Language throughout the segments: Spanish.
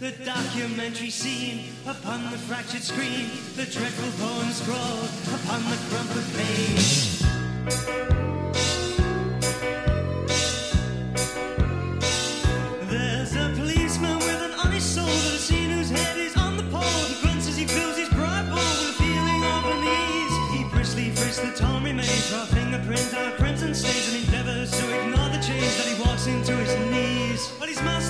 the documentary scene upon the fractured screen, the dreadful poem scrawled upon the crumpled page. There's a policeman with an honest soul has seen whose head is on the pole. He grunts as he fills his pride bowl with a feeling of unease. He briskly frisks the torn remains, draw fingerprints out crimson stains, and endeavors to ignore the change that he walks into his knees. But his master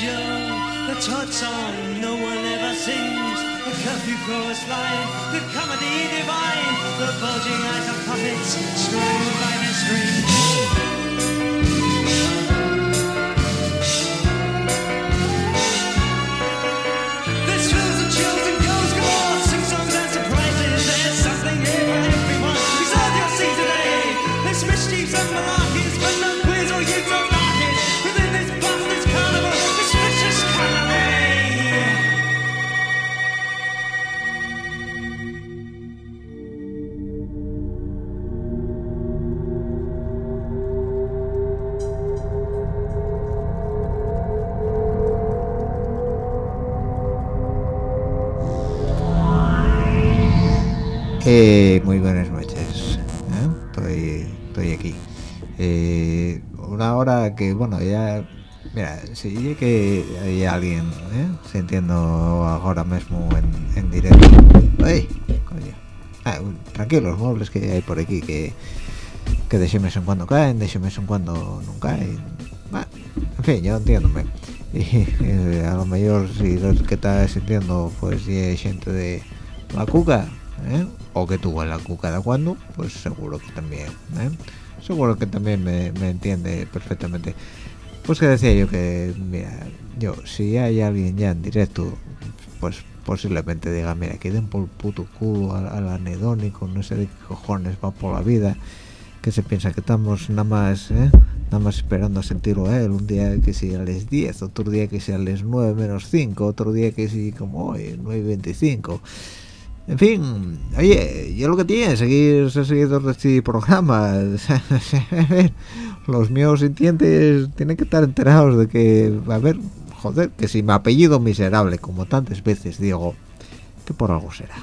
Show, the Todd song no one ever sings. The curfew chorus line, the comedy divine, the bulging eyes of puppets strung by their strings. Bueno, ya... Mira, si que hay alguien ¿eh? sintiendo ahora mismo en, en directo... ¡Ay! Coño. Ah, tranquilos, muebles que hay por aquí que, que de vez en cuando caen, de vez en cuando no caen. Bah, en fin, yo entiéndome. Y, eh, a lo mejor si lo que está sintiendo pues hay gente de la cuca ¿eh? o que tuvo en la cuca de cuando pues seguro que también ¿eh? Seguro que también me, me entiende perfectamente pues que decía yo que mira yo si hay alguien ya en directo pues posiblemente diga mira que den por puto culo al, al anedónico no sé de qué cojones va por la vida que se piensa que estamos nada más ¿eh? nada más esperando a sentirlo a él un día que sea a las 10 otro día que sea a las 9 menos 5 otro día que sea como hoy 9 y 25 en fin, oye, yo lo que tiene, seguir ser seguidor de este programa. Los míos sintientes tienen que estar enterados de que, a ver, joder, que si mi apellido miserable, como tantas veces digo, que por algo será.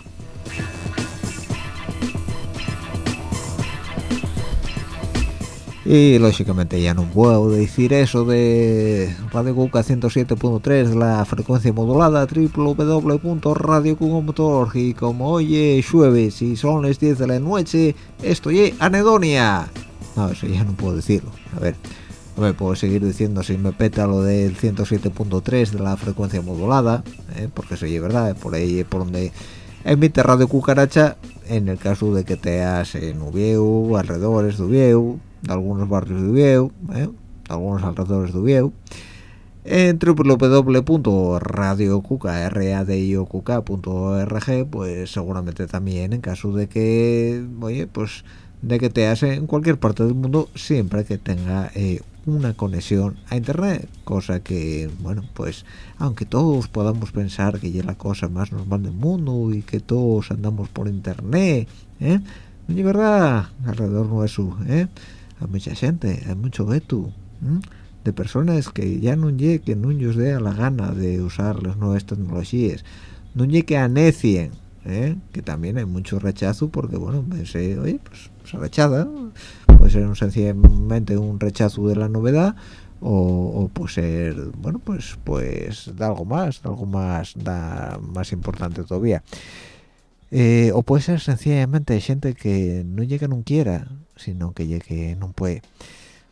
Y lógicamente ya no puedo decir eso de Radio Cuca 107.3 la frecuencia modulada www.radiocuca.org y como oye llueve si son las 10 de la noche estoy anedonia. No eso ya no puedo decirlo. A ver me puedo seguir diciendo si me peta lo del 107.3 de la frecuencia modulada ¿eh? porque eso es verdad por ahí por donde emite Radio Cucaracha en el caso de que te en Ubieu, alrededores de Ubieu de algunos barrios de Ubieu, ¿eh? algunos alrededores de Ubieu, en www.radiocuca.org, pues seguramente también en caso de que, oye, pues de que te hace en cualquier parte del mundo siempre que tenga eh, una conexión a internet cosa que bueno pues aunque todos podamos pensar que ya es la cosa más normal del mundo y que todos andamos por internet ¿eh? verdad alrededor nuestro ¿eh? Hay mucha gente, hay mucho veto de personas que ya no llegue que no les dé la gana de usar las nuevas tecnologías, no llegue que anecien, ¿eh? que también hay mucho rechazo porque bueno, pensé, oye, pues se rechaza, puede ser un, sencillamente un rechazo de la novedad o, puede ser, bueno, pues pues de algo más, de algo más, da, más importante todavía. Eh, o puede ser sencillamente gente que no llega no quiera sino que llegue no puede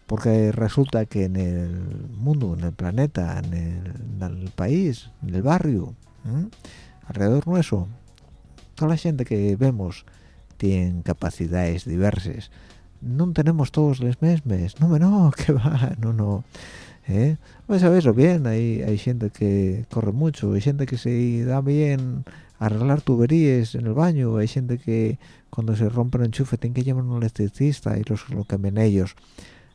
porque resulta que en el mundo en el planeta en el, país en el barrio alrededor nuestro toda la gente que vemos tiene capacidades diversas. No tenemos todos los mismos no no que va no no ¿eh? pues sabes bien hay hay gente que corre mucho hay gente que se da bien arreglar tuberías en el baño hay gente que cuando se rompe el enchufe tiene que llamar a un electricista y los lo cambian ellos.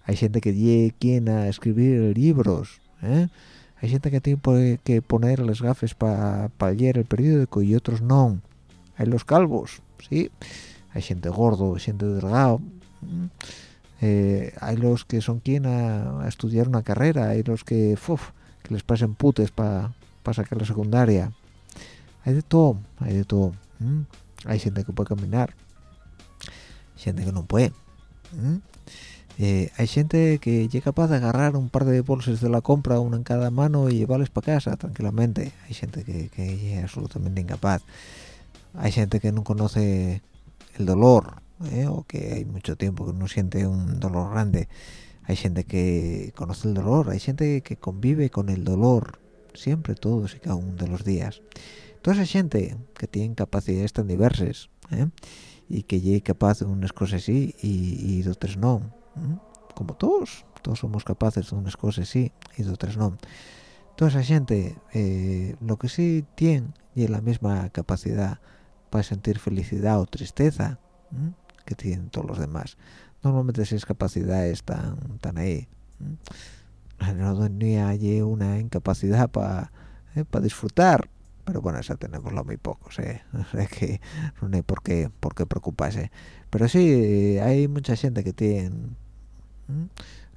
Hay gente que tiene quien a escribir libros ¿eh? hay gente que tiene que poner las gafes para leer el periódico y otros no. Hay los calvos sí hay gente gordo gente delgado eh, hay los que son quien a, estudiar una carrera hay los que que les pasen putes para sacar la secundaria. Hay de todo hay de todo hay gente que puede caminar gente que no puede eh, hay gente que es capaz de agarrar un par de bolsas de la compra una en cada mano y llevarles para casa tranquilamente. Hay gente que, es absolutamente incapaz. Hay gente que no conoce el dolor ¿eh? o que hay mucho tiempo que no siente un dolor grande. Hay gente que conoce el dolor hay gente que convive con el dolor siempre todos y cada uno de los días. Toda esa gente que tiene capacidades tan diversas ¿eh? Y que llegue capaz de unas cosas sí y, de otras no como todos todos somos capaces de unas cosas sí y de otras no. Toda esa gente eh, lo que sí tiene y la misma capacidad para sentir felicidad o tristeza que tienen todos los demás. Normalmente esas capacidades están tan ahí no ni hay una incapacidad para eh, disfrutar pero bueno esa tenemos muy pocos ¿eh? que no hay por qué por qué preocuparse. Pero sí hay mucha gente que tiene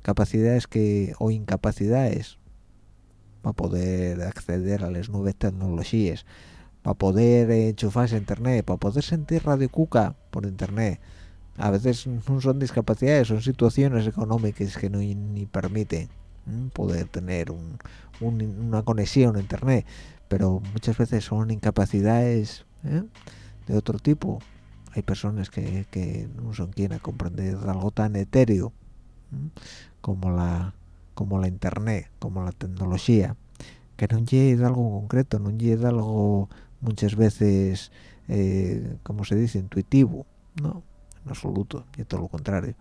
capacidades que o incapacidades para poder acceder a las nuevas tecnologías para poder enchufarse a internet para poder sentir radio cuca por internet. A veces no son discapacidades son situaciones económicas que no ni permiten poder tener un, una conexión a internet pero muchas veces son incapacidades ¿eh? de otro tipo. Hay personas que, no son quienes a comprender algo tan etéreo como la como la internet como la tecnología que no llegue algo concreto no llegue algo muchas veces eh, como se dice intuitivo no en absoluto y todo lo contrario.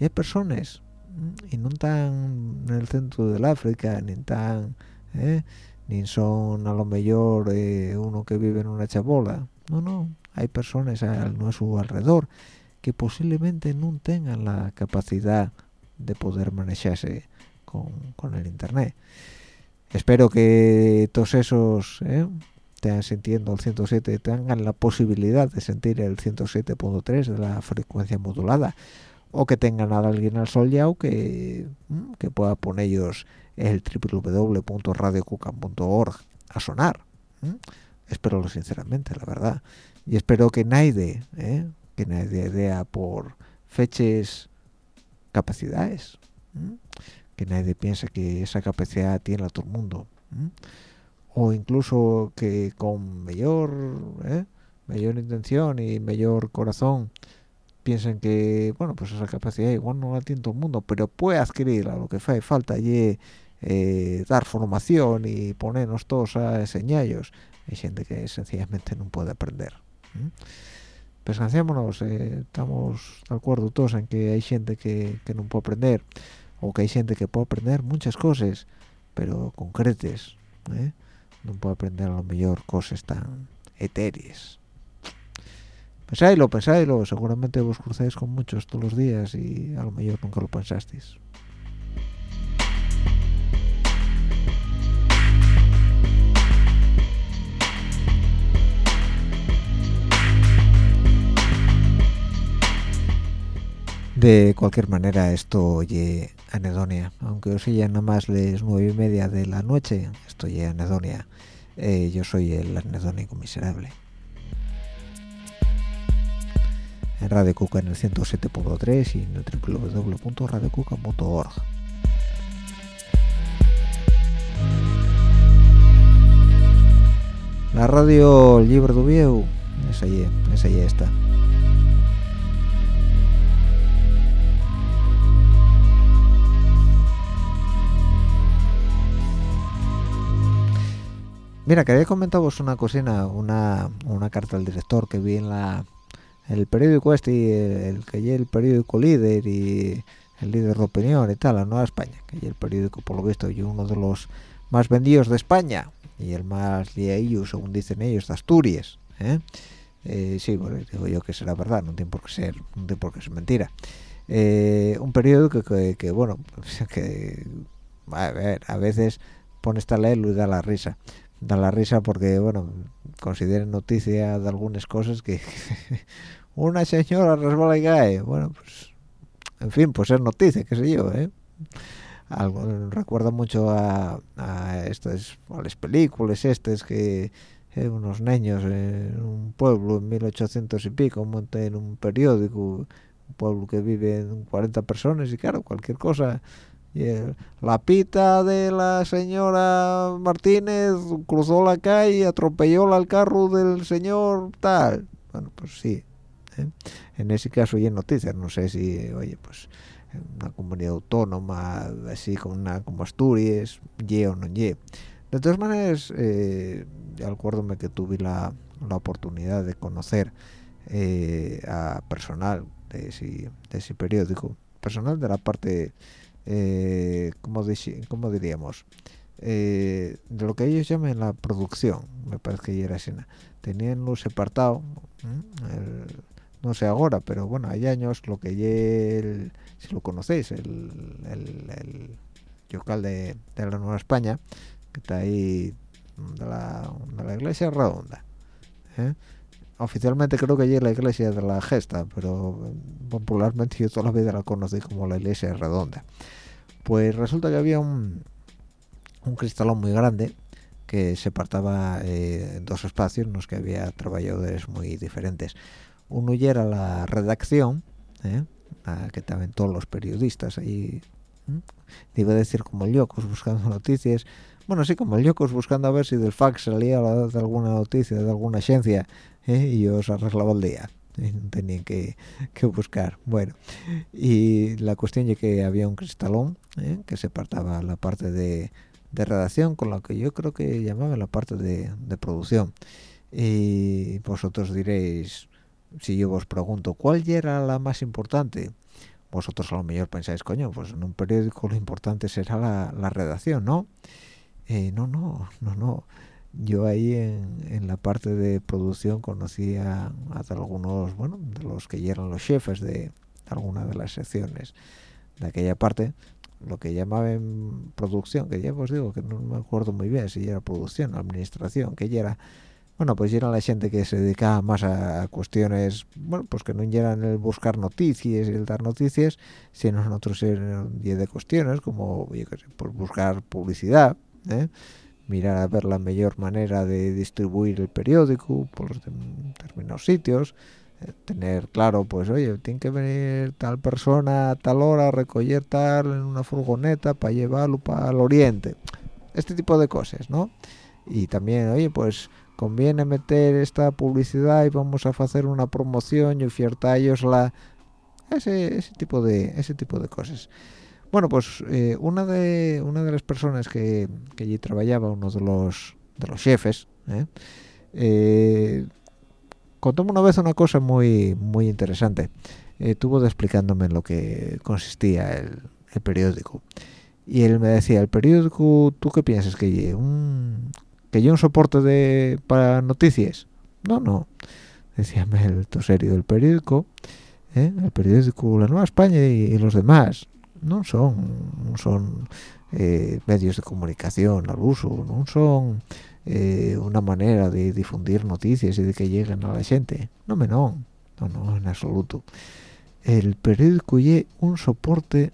Y hay personas y no están en el centro del África ni tan ¿eh? Ni son a lo mejor eh, uno que vive en una chabola. No no hay personas a nuestro alrededor que posiblemente no tengan la capacidad de poder manejarse con, el internet. Espero que todos esos eh, estén sintiendo el 107 tengan la posibilidad de sentir el 107.3 de la frecuencia modulada o que tengan a alguien al sol ya que, mm, que pueda poner el www.radiocucan.org a sonar espero sinceramente la verdad y espero que nadie ¿eh? que nadie idea por fechas capacidades que nadie piense que esa capacidad tiene a todo el mundo o incluso que con mayor ¿eh? mayor intención y mayor corazón piensen que bueno pues esa capacidad igual no la tiene todo el mundo pero puede adquirirla lo que falta y eh, dar formación y ponernos todos a enseñallos hay gente que sencillamente no puede aprender ¿Mm? pensancémonos eh, estamos de acuerdo todos en que hay gente que, que no puede aprender o que hay gente que puede aprender muchas cosas pero concretes ¿eh? no puede aprender a lo mejor cosas tan etéreas pensáislo, pensáislo seguramente vos crucéis con muchos todos los días y a lo mejor nunca lo pensasteis De cualquier manera, esto oye anedonia. Aunque os sea nada más las nueve y media de la noche, esto oye anedonia. Eh, yo soy el anedónico miserable. En Radio Cuca en el 107.3 y en el www.radiocuca.org. La radio Libre de Vieu, esa ya, esa ya está. Mira, quería comentaros una cocina, una, una carta del director que vi en la el periódico este, el, que el periódico líder y el líder de opinión y tal, la Nueva España, que el periódico, por lo visto, y uno de los más vendidos de España y el más leído, según dicen ellos, de Asturias. ¿eh? Eh, sí, digo yo que será verdad, no tiene por qué ser, no tiene por qué ser mentira. Eh, un periódico que, que, bueno, que a ver, a veces pone esta leerlo y da la risa da la risa porque, bueno, consideren noticia de algunas cosas que una señora resbala y cae. Bueno, pues, en fin, pues es noticia, qué sé yo, ¿eh? Algo, recuerda mucho a, estas, a las películas estas que eh, unos niños en un pueblo en 1800 y pico montan un periódico, un pueblo que vive en 40 personas y claro, cualquier cosa la pita de la señora Martínez cruzó la calle, atropelló al carro del señor tal. Bueno, pues sí. ¿eh? En ese caso ya noticias, no sé si, oye, pues una comunidad autónoma, así como una como Asturias, ye o no ye. De todas maneras, eh, acuérdome que tuve la, la oportunidad de conocer eh, a personal de ese, de ese periódico, personal de la parte eh, como, diríamos eh, de lo que ellos llaman la producción me parece que ya era así tenían luz separado no sé ahora pero bueno hay años lo que el, si lo conocéis el, el, local de, la Nueva España que está ahí de la, de la iglesia redonda ¿eh? oficialmente creo que allí la iglesia de la gesta pero popularmente yo toda la vida la conocí como la iglesia redonda pues resulta que había un, un cristalón muy grande que se partaba eh, en dos espacios en los que había trabajadores muy diferentes uno ya era la redacción ¿eh? que estaban todos los periodistas ahí iba a decir como locos buscando noticias bueno sí como locos buscando a ver si del fax salía de alguna noticia de alguna agencia ¿eh? y os arreglaba el día tenían que, buscar. Bueno y la cuestión es que había un cristalón ¿eh? que se partaba la parte de, de, redacción con lo que yo creo que llamaba la parte de, de, producción. Y vosotros diréis si yo os pregunto cuál era la más importante vosotros a lo mejor pensáis coño pues en un periódico lo importante será la, la redacción no eh, no no no no yo ahí en, la parte de producción conocía a, algunos, bueno, de los que eran los jefes de alguna de las secciones de aquella parte, lo que llamaban producción, que ya os digo que no me acuerdo muy bien si era producción, administración, que ya era, bueno, pues era la gente que se dedicaba más a, cuestiones, bueno, pues que no eran el buscar noticias y el dar noticias, sino en otros eran de cuestiones como, yo qué sé, pues buscar publicidad, ¿eh? Mirar a ver la mejor manera de distribuir el periódico por los determinados sitios, tener claro pues oye tiene que venir tal persona a tal hora a recoger tal en una furgoneta para llevarlo para el oriente este tipo de cosas no y también oye pues conviene meter esta publicidad y vamos a hacer una promoción y ofertarlos la ese, ese tipo de ese tipo de cosas bueno pues eh, una de una de las personas que, que allí trabajaba uno de los de los jefes ¿eh? eh contóme una vez una cosa muy muy interesante. Estuvo explicándome en lo que consistía el, el, periódico. Y él me decía el periódico tú qué piensas que un que yo un soporte de para noticias no no decíame el serio del periódico ¿eh? el periódico La Nueva España y, los demás no son son eh, medios de comunicación al uso no son eh, una manera de difundir noticias y de que lleguen a la gente no me no no no en absoluto. El periódico es un soporte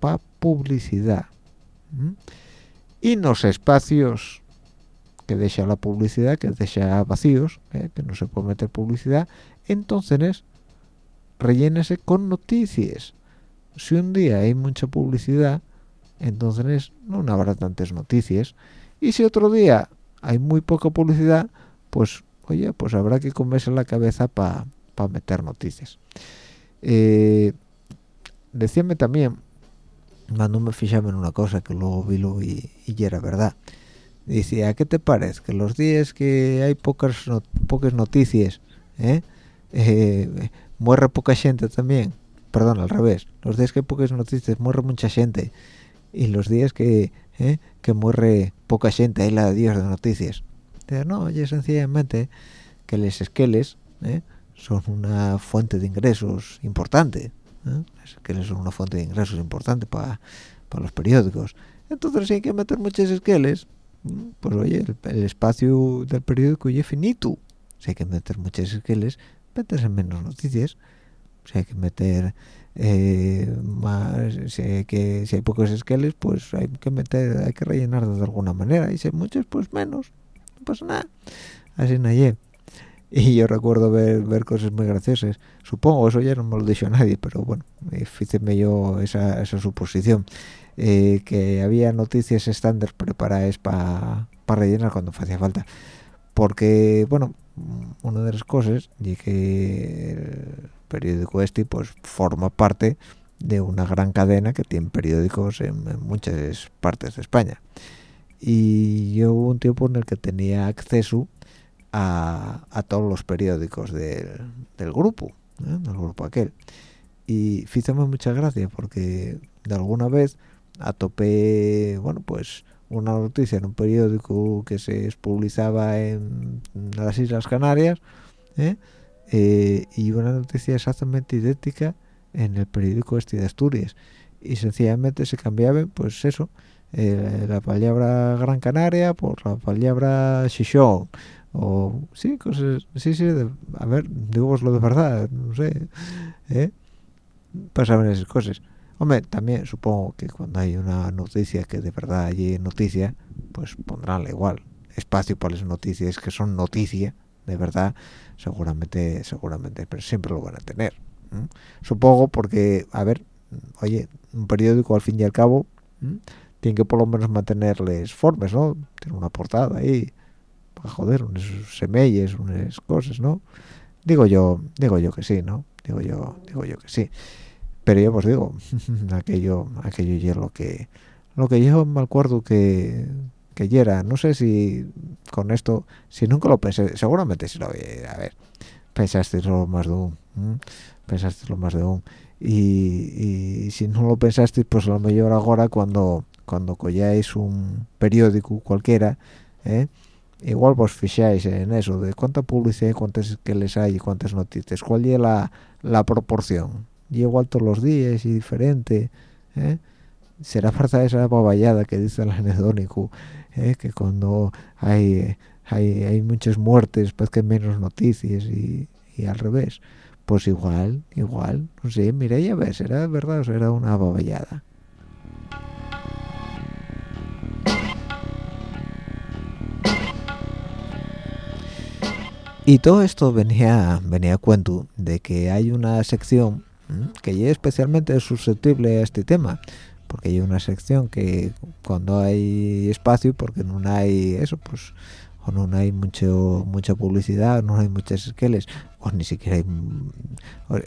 para publicidad y los espacios que deja la publicidad que deja vacíos ¿eh? que no se puede meter publicidad entonces rellénese con noticias si un día hay mucha publicidad entonces no habrá tantas noticias y si otro día hay muy poca publicidad, pues oye, pues habrá que comerse la cabeza para meter noticias. Eh, decíame también, cuando me fijaba en una cosa que luego vi y, y era verdad. Decía, ¿qué te parece? Que los días que hay pocas pocas noticias, ¿eh? Eh, muere poca gente también. Perdón, al revés. Los días que hay pocas noticias muere mucha gente. Y los días que ¿eh? que muere poca gente ahí la Dios de noticias no oye sencillamente que les esqueles ¿eh? son una fuente de ingresos importante ¿eh? esqueles son una fuente de ingresos importante para los periódicos entonces si hay que meter muchos esqueles pues oye el, espacio del periódico es finito si hay que meter muchos esqueles metes en menos noticias si hay que meter eh, más si hay, que, si hay pocos esqueles pues hay que meter hay que rellenar de alguna manera. Y si hay muchos pues menos no pasa nada. Así nadie y. Yo recuerdo ver, ver cosas muy graciosas. Supongo eso ya no me lo dicho nadie pero bueno fíjeme yo esa, esa suposición. Eh, que había noticias estándar preparadas para rellenar cuando hacía falta. Porque bueno una de las cosas y que periódico este pues forma parte de una gran cadena que tiene periódicos en, muchas partes de España y yo hubo un tiempo en el que tenía acceso a, todos los periódicos del, grupo ¿eh? del grupo aquel y fíjame mucha gracia porque de alguna vez atopé bueno pues una noticia en un periódico que se publicaba en las Islas Canarias ¿eh? Eh, y una noticia exactamente idéntica en el periódico este de Asturias. Y sencillamente se cambiaba pues eso eh, la palabra Gran Canaria por la palabra Chichón o sí cosas sí sí a ver digo lo de verdad no sé ¿eh? pasaban esas cosas. Hombre también supongo que cuando hay una noticia que de verdad hay noticia pues pondrán igual espacio para las noticias que son noticia de verdad seguramente seguramente pero siempre lo van a tener supongo porque a ver oye un periódico al fin y al cabo tiene que por lo menos mantenerles formas no tiene una portada ahí para joder unos semelles unas cosas no digo yo digo yo que sí no digo yo digo yo que sí. Pero yo os digo aquello aquello ya lo que lo que yo me acuerdo que que era no sé si con esto si nunca lo pensé seguramente si lo a ver pensaste lo más de un pensaste lo más de un. Y, si no lo pensaste pues a lo mejor ahora cuando cuando colláis un periódico cualquiera ¿eh? igual vos fijáis en eso de cuánta publicidad cuántas que les hay y cuántas noticias cuál es la, la proporción. Y igual todos los días y diferente ¿eh? será falta esa baballada que dice el anedónico ¿eh? que cuando hay, hay, hay muchas muertes pues que menos noticias y, al revés. Pues igual igual no sé mira ya ves era verdad o era una baballada. Y todo esto venía, venía a cuento de que hay una sección que es especialmente susceptible a este tema, porque hay una sección que cuando hay espacio, porque no hay eso, pues o no hay mucho mucha publicidad, no hay muchas esqueles, o ni siquiera hay,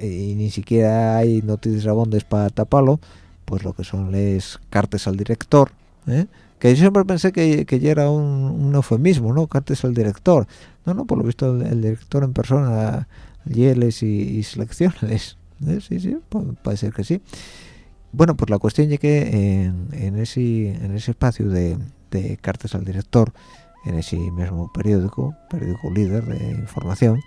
y ni siquiera hay noticias abondes para taparlo, pues lo que son les cartas al director, ¿eh? que yo siempre pensé que, que ya era un, un, eufemismo, ¿no? Cartas al director. No, no, por lo visto el, director en persona yeles y, y seleccionales. ¿eh? Sí, sí, puede ser que sí. Bueno, pues la cuestión es que en, en, ese, en ese espacio de, cartas al director, en ese mismo periódico, periódico líder de información,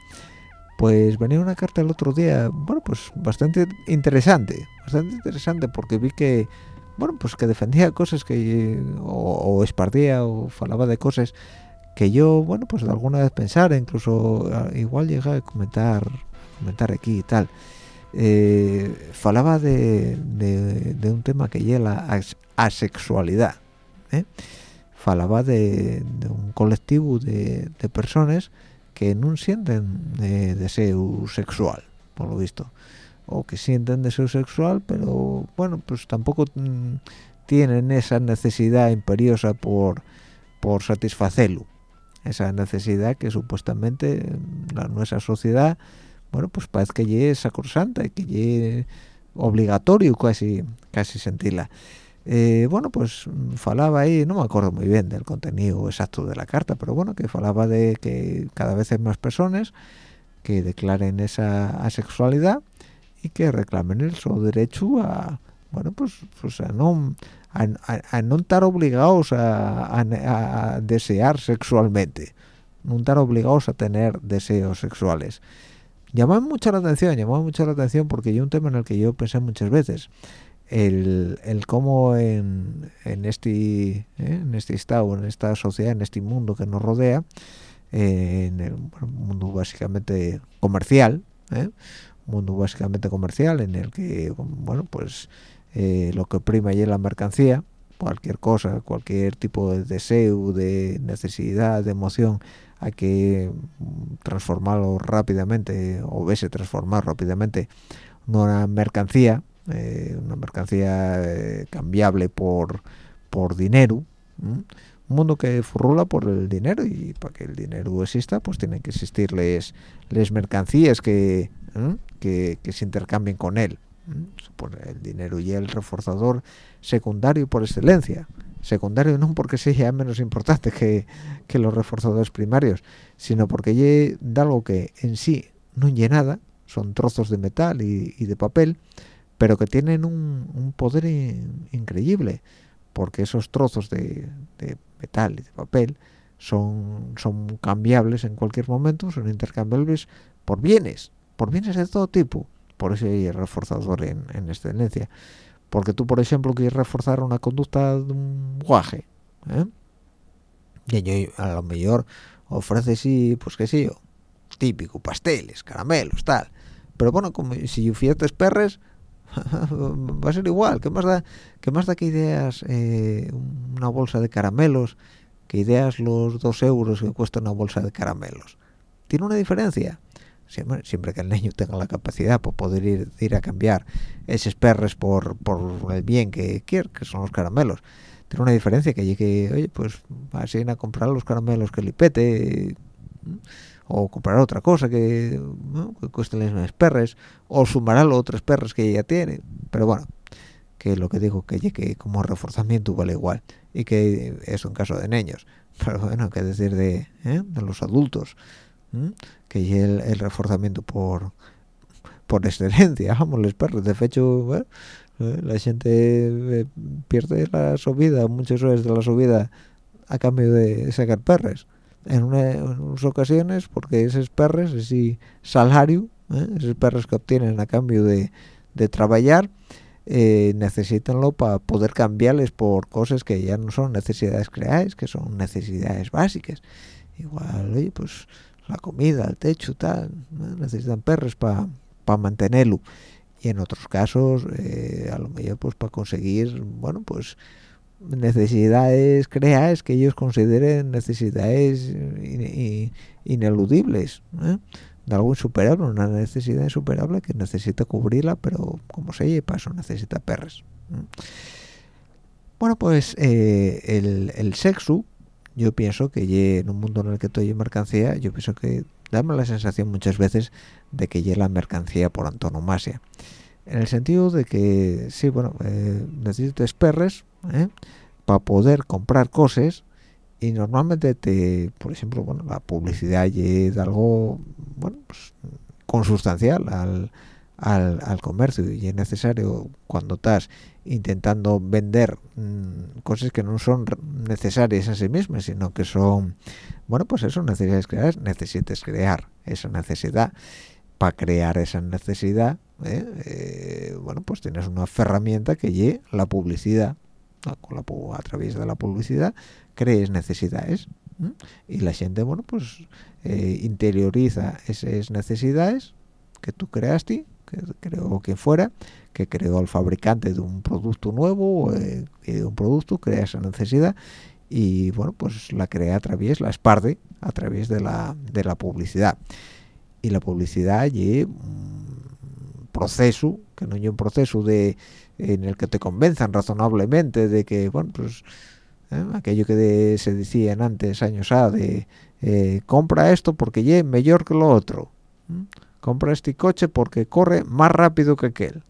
pues venía una carta el otro día, bueno, pues bastante interesante, bastante interesante porque vi que, bueno, pues que defendía cosas que, o, o o falaba de cosas que yo, bueno, pues de alguna vez pensar, incluso igual llega a comentar, comentar aquí y tal. Eh, falaba de, un tema que lleva la asexualidad. ¿eh? Falaba de, un colectivo de, personas que no sienten deseo sexual, por lo visto, o que sienten deseo sexual, pero bueno, pues tampoco mm, tienen esa necesidad imperiosa por, por satisfacerlo, esa necesidad que supuestamente la nuestra sociedad, bueno, pues parece que es sacrosanta y que es obligatorio casi, casi sentirla. Eh, bueno, pues falaba ahí, no me acuerdo muy bien del contenido exacto de la carta, pero bueno, que falaba de que cada vez hay más personas que declaren esa asexualidad y que reclamen el su derecho a, bueno, pues, pues a no a, a, a no estar obligados a, a, desear sexualmente, no estar obligados a tener deseos sexuales. Llamaba mucho la atención, llamaba mucho la atención porque hay un tema en el que yo pensé muchas veces el, el cómo en, en este ¿eh? en este estado en esta sociedad en este mundo que nos rodea eh, en el mundo básicamente comercial ¿eh? mundo básicamente comercial en el que bueno pues lo que prima es la mercancía cualquier cosa cualquier tipo de deseo de necesidad de emoción hay que transformarlo rápidamente o verse transformar rápidamente en una mercancía eh, una mercancía eh, cambiable por, por dinero, un mundo que furrula por el dinero y para que el dinero exista pues tienen que existir les, les mercancías que, que, que, se intercambien con él. El dinero y el reforzador secundario por excelencia. Secundario no porque sea menos importante que, que los reforzadores primarios, sino porque da algo que en sí no hay nada, son trozos de metal y, de papel, pero que tienen un, poder in, increíble, porque esos trozos de, de, metal y de papel son, son cambiables en cualquier momento, son intercambiables por bienes, por bienes de todo tipo. Por eso hay reforzador en, en excelencia. Porque tú, por ejemplo, quieres reforzar una conducta de un guaje, ¿eh? y yo, a lo mejor ofrece sí, pues qué sé yo, típico, pasteles, caramelos, tal. Pero bueno, como si ofiertes perres, va a ser igual ¿qué más da qué más da que ideas eh, una bolsa de caramelos que ideas los dos euros que cuesta una bolsa de caramelos tiene una diferencia siempre, que el niño tenga la capacidad para poder ir, ir a cambiar esos perres por, por el bien que quiere que son los caramelos. Tiene una diferencia que llegue oye pues vas a ir a comprar los caramelos que le pete o comprar otra cosa que, ¿no? que cueste las o sumará los otros perres que ella tiene pero bueno que lo que digo que que como reforzamiento vale igual y que eso en caso de niños. Pero bueno que decir de, ¿eh? de los adultos ¿eh? que el, el, reforzamiento por por excelencia vamos los perros de hecho ¿eh? la gente pierde la subida muchas horas de la subida a cambio de sacar perres en, una, unas ocasiones porque esos perros, ese salario, ¿eh? esos perros que obtienen a cambio de, de trabajar, eh, necesitanlo para poder cambiarles por cosas que ya no son necesidades creadas, que son necesidades básicas. Igual, oye, pues la comida, el techo, tal, ¿no? necesitan perros para pa mantenerlo. Y en otros casos, eh, a lo mejor pues para conseguir, bueno, pues necesidades creadas que ellos consideren necesidades ineludibles ¿eh? de algo insuperable una necesidad insuperable que necesita cubrirla pero como se y paso necesita perres ¿eh? bueno pues eh, el, el, sexo yo pienso que en un mundo en el que estoy en mercancía yo pienso que dame la sensación muchas veces de que ya la mercancía por antonomasia en el sentido de que sí bueno eh, necesitas perres ¿eh? para poder comprar cosas y normalmente te por ejemplo bueno la publicidad es algo bueno pues, consustancial al, al, comercio y es necesario cuando estás intentando vender mm, cosas que no son necesarias en sí mismas sino que son bueno pues eso necesidades crear necesitas crear esa necesidad. Para crear esa necesidad ¿eh? Eh, bueno pues tienes una herramienta que lleve la publicidad a través de la publicidad crees necesidades y la gente bueno pues eh, interioriza esas necesidades que tú creaste que quien fuera que creó el fabricante de un producto nuevo o de un producto crea esa necesidad y bueno pues la crea a través la esparce a través de la de la publicidad y la publicidad y un proceso que no es un proceso de en el que te convenzan razonablemente de que, bueno, pues ¿eh? aquello que se decían antes, años A, de eh, compra esto porque es mejor que lo otro. Compra este coche porque corre más rápido que aquel.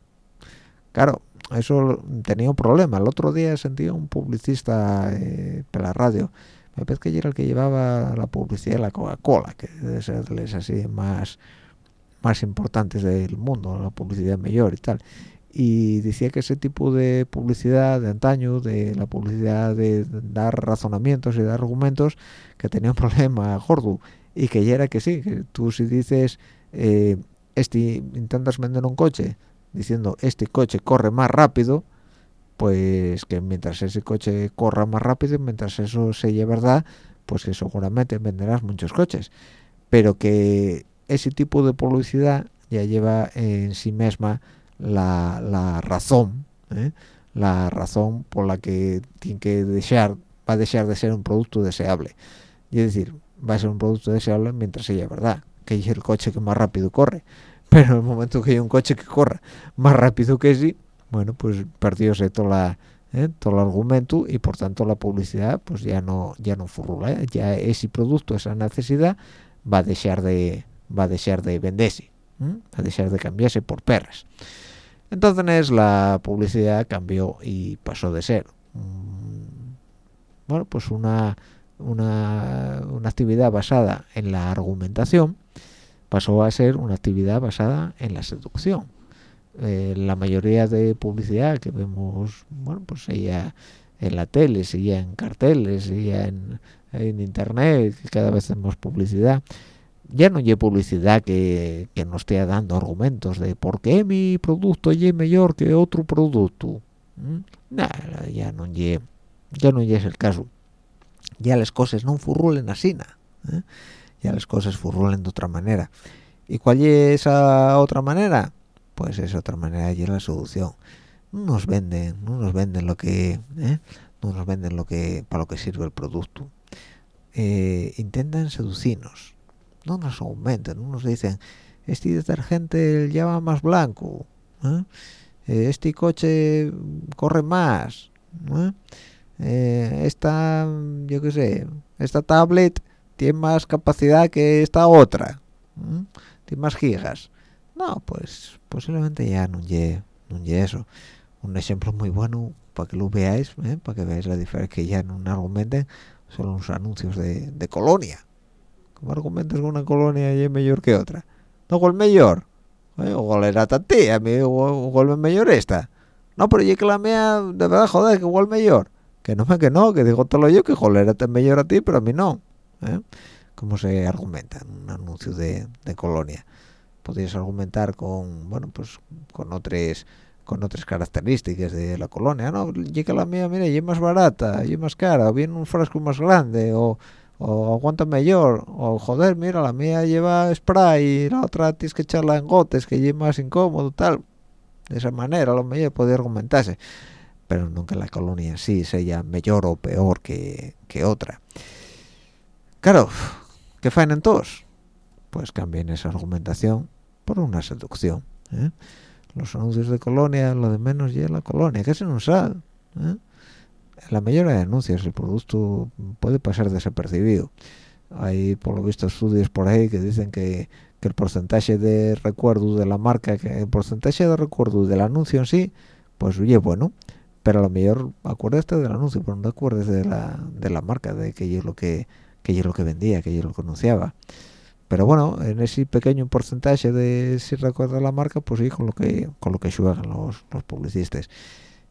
Claro, eso tenía un problema. El otro día sentía un publicista eh, por la radio. Me parece que era el que llevaba la publicidad de la Coca-Cola, que debe ser de así más, más importantes del mundo, la publicidad mejor y tal y decía que ese tipo de publicidad de antaño, de la publicidad de dar razonamientos y dar argumentos, que tenía un problema gordo y que ya era que sí, que tú si dices, eh, este intentas vender un coche diciendo este coche corre más rápido, pues que mientras ese coche corra más rápido, mientras eso sea verdad, pues que seguramente venderás muchos coches. Pero que ese tipo de publicidad ya lleva en sí misma la, razón, ¿eh? la razón por la que tiene que desear, va a desear de ser un producto deseable. Y es decir, va a ser un producto deseable mientras sea verdad, que es el coche que más rápido corre. Pero en el momento que hay un coche que corra más rápido que sí, bueno, pues perdióse toda ¿eh? todo el argumento y por tanto la publicidad pues ya no ya no furula, ¿eh? ya ese producto, esa necesidad va a desear de va a desear de venderse, va a desear de cambiarse por perras. Entonces la publicidad cambió y pasó de ser, bueno, pues una, una, actividad basada en la argumentación, pasó a ser una actividad basada en la seducción. Eh, la mayoría de publicidad que vemos, bueno, pues ella en la tele, ya en carteles, ya en, en internet, cada vez tenemos publicidad, ya no hay publicidad que, que nos esté dando argumentos de por qué mi producto es mejor que otro producto. Nada, ya no ya no es el caso. Ya las cosas no furrulen así, ¿eh? ya las cosas furrulen de otra manera. ¿Y cuál es esa otra manera? Pues esa otra manera y es la solución. No nos venden, no nos venden lo que, ¿eh? no nos venden lo que para lo que sirve el producto. Eh, intentan seducirnos no nos aumenten, no nos dicen, este detergente ya va más blanco, ¿eh? Eh, este coche corre más, ¿eh? esta, yo qué sé, esta tablet tiene más capacidad que esta otra, tiene más gigas. No, pues posiblemente ya no llegue no eso. Un ejemplo muy bueno para que lo veáis, para que veáis la diferencia que ya no argumenten son los anuncios de, de Colonia como argumentos que una colonia es mejor que otra no gol mejor ¿eh? o gol era ti a mí gol mejor esta no pero yo que la mía de verdad joder que gol mejor que no me que no que digo todo yo que gol era mejor a ti pero a mí no ¿eh? como se argumenta en un anuncio de, de colonia podrías argumentar con bueno pues con otras con otras características de la colonia no llega la mía mira y es más barata y es más cara o viene un frasco más grande o o aguanta mejor o joder mira la mía lleva spray y la otra tienes que echarla en gotes que lleva más incómodo tal. De esa manera a lo mejor podría argumentarse pero que la colonia en sí sea mejor o peor que, que otra claro ¿qué en todos? pues cambien esa argumentación por una seducción ¿eh? los anuncios de colonia lo de menos ya la colonia que se nos sale ¿eh? la mayoría de anuncios el producto puede pasar desapercibido hay por lo visto estudios por ahí que dicen que, el porcentaje de recuerdo de la marca que el porcentaje de recuerdo del anuncio en sí pues oye bueno pero a lo mejor acuérdate del anuncio pero no te acuerdes de la, de la marca de que yo lo que que yo lo que vendía que yo lo que anunciaba pero bueno en ese pequeño porcentaje de si recuerda la marca pues sí con lo que con lo que juegan los, los publicistas.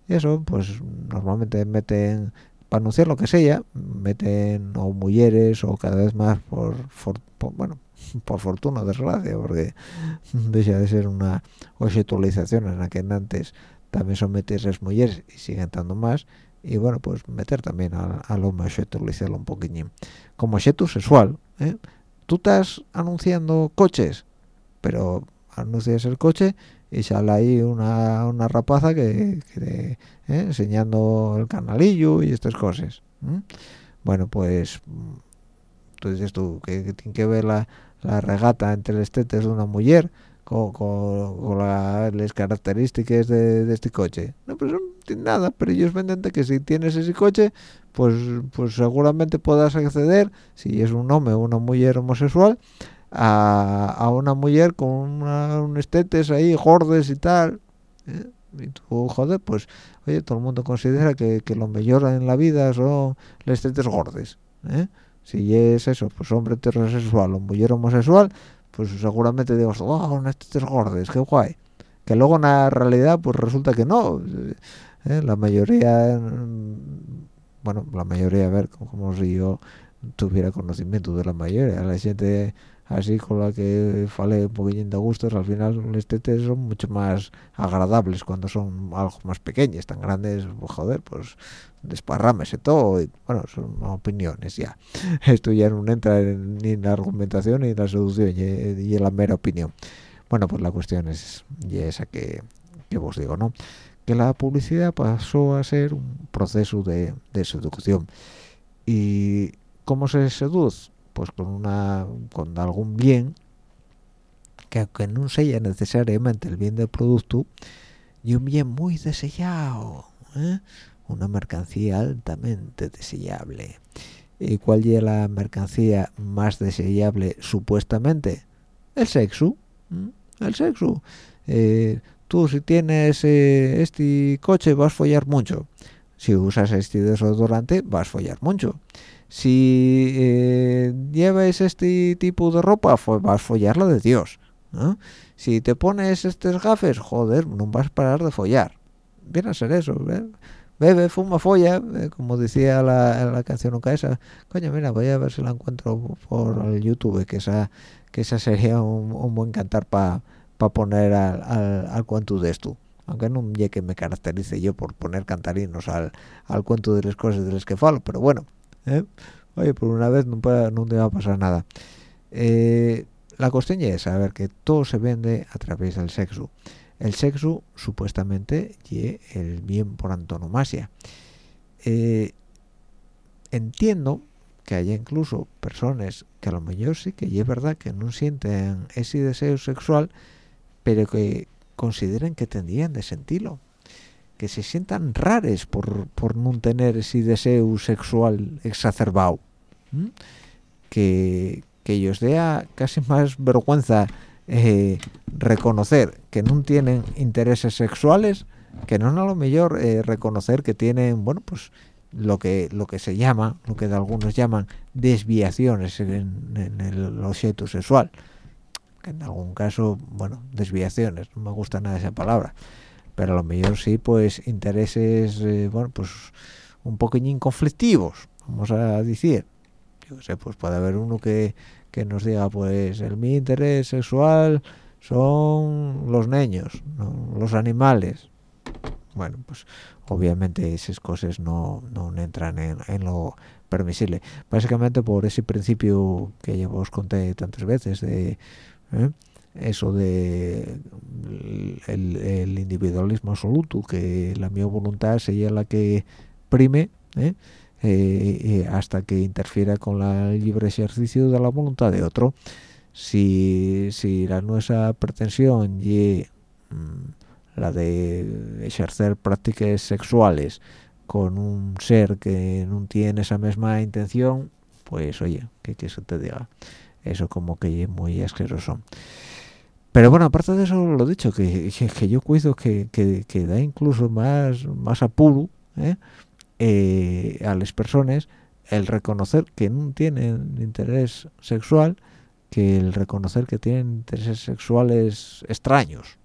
Eso pues normalmente meten para anunciar lo que sea meten o mujeres o cada vez más por, bueno por fortuna desgracia porque deja de ser una objetualización en la que antes también son metidas mujeres y siguen estando más y bueno pues meter también al hombre objetualizarlo un poquillín como objeto sexual ¿eh? tú estás anunciando coches pero anuncias el coche y sale ahí una, una rapaza que, ¿eh? enseñando el canalillo y estas cosas bueno pues tú dices tú que, tiene que ver la, la, regata entre los tetes de una mujer con, con, las características de, este coche no pues nada pero ellos venden que si tienes ese coche pues pues seguramente puedas acceder si es un hombre o una mujer homosexual a, una mujer con una, unos ahí gordes y tal ¿eh? y tú joder pues oye todo el mundo considera que, que lo mejor en la vida son los tetes gordes ¿eh? si es eso pues hombre heterosexual o mujer homosexual pues seguramente oh unos tetes gordes qué guay que luego en la realidad pues resulta que no ¿eh? la mayoría bueno la mayoría a ver como si yo tuviera conocimiento de la mayoría la gente así con la que fale un poquillín de gustos al final los tetes son mucho más agradables cuando son algo más pequeños tan grandes joder pues desparrámese todo bueno son opiniones ya. Esto ya no entra ni en la argumentación ni en la seducción y, en la mera opinión. Bueno pues la cuestión es y esa que, que os digo no que la publicidad pasó a ser un proceso de seducción. Y cómo se seduce pues con una con algún bien que aunque no sea necesariamente el bien del producto y un bien muy deseado ¿eh? una mercancía altamente deseable y cuál es la mercancía más deseable supuestamente el sexo el sexo. Eh, tú si tienes eh, este coche vas a follar mucho. Si usas este desodorante vas a follar mucho si eh, lleves este tipo de ropa vas a follar de Dios si te pones estos gafes joder no vas a parar de follar. Viene a ser eso bebe fuma folla eh, como decía la, canción nunca esa. Coño mira voy a ver si la encuentro por el YouTube que esa que esa sería un, buen cantar para poner al, al, cuento de esto. Aunque no ya que me caracterice yo por poner cantarinos al, al cuento de las cosas de las que falo pero bueno ¿eh? oye por una vez no, no te va a pasar nada. Eh, la cuestión es saber que todo se vende a través del sexo. El sexo supuestamente y el bien por antonomasia. Eh, entiendo que haya incluso personas que a lo mejor sí que es verdad que no sienten ese deseo sexual pero que consideren que tendrían de sentirlo que se sientan rares por, por no tener ese deseo sexual exacerbado que, que ellos dé casi más vergüenza eh, reconocer que no tienen intereses sexuales que no a lo mejor eh, reconocer que tienen bueno pues lo que lo que se llama lo que algunos llaman desviaciones en, el objeto sexual. Que en algún caso bueno desviaciones no me gusta nada esa palabra pero a lo mejor sí pues intereses eh, bueno pues un poquillín conflictivos vamos a decir. Yo sé pues puede haber uno que, que nos diga pues el mi interés sexual son los niños los animales. Bueno pues obviamente esas cosas no, no entran en, en, lo permisible. Básicamente por ese principio que ya os conté tantas veces de ¿eh? Eso de el, individualismo absoluto que la mi voluntad sería la que prime ¿eh? Eh, hasta que interfiera con el libre ejercicio de la voluntad de otro. Si, si la nuestra pretensión y mm, la de ejercer prácticas sexuales con un ser que no tiene esa misma intención pues oye que, que se te diga. Eso como que es muy asqueroso pero bueno aparte de eso lo dicho que, que yo cuido que, que, da incluso más más apuro ¿eh? Eh, a las personas el reconocer que no tienen interés sexual que el reconocer que tienen intereses sexuales extraños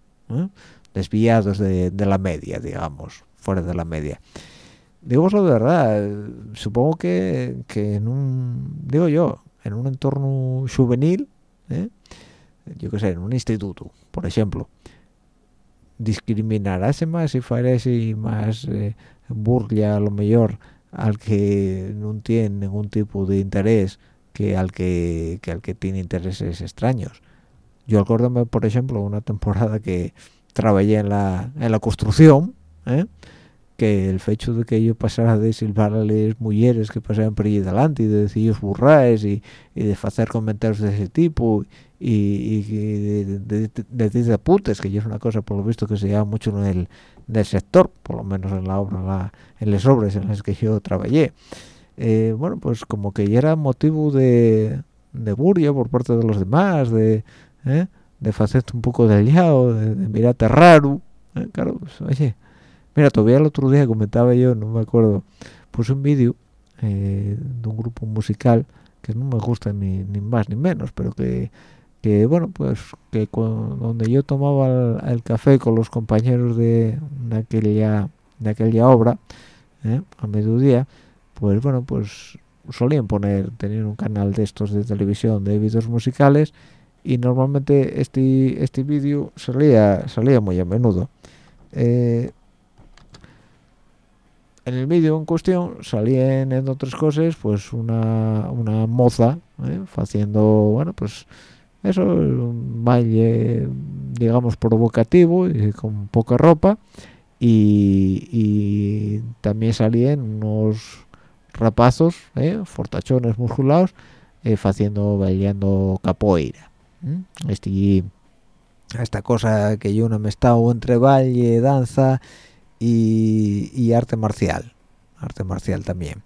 desviados de, la media digamos fuera de la media digo eso de verdad supongo que, en un digo yo en un entorno juvenil ¿eh? Yo qué sé en un instituto por ejemplo discriminarse más y farese más eh, burla a lo mejor al que no tiene ningún tipo de interés que al que, al que tiene intereses extraños. Yo acuérdame, por ejemplo, una temporada que trabajé en la, en la construcción, ¿eh? que el hecho de que yo pasara de silbar a las mujeres que pasaban por allí delante y de decirles burraes y, y de hacer comentarios de ese tipo de, decir de, putes, que ya es una cosa por lo visto que se llama mucho en el, del sector, por lo menos en la obra, en las obras en las que yo trabajé. Eh, bueno, pues como que ya era motivo de, de buria por parte de los demás, de, ¿eh? de hacerte un poco de liado, de, mirarte raro. ¿eh? Claro, pues, oye, mira, todavía el otro día comentaba yo, no me acuerdo, puse un vídeo de un grupo musical que no me gusta ni, ni más ni menos, pero que que bueno pues que donde yo tomaba el, café con los compañeros de, aquella de aquella obra ¿eh? a mediodía pues bueno pues solían poner tener un canal de estos de televisión de vídeos musicales y normalmente este este vídeo salía salía muy a menudo eh, en el vídeo en cuestión salían en otras cosas pues una, una moza ¿eh? haciendo bueno pues eso un baile digamos provocativo y con poca ropa. Y, también salían unos rapazos ¿eh? fortachones musculados eh, haciendo bailando capoeira este, esta cosa que yo no me estado entre baile danza y, y arte marcial arte marcial también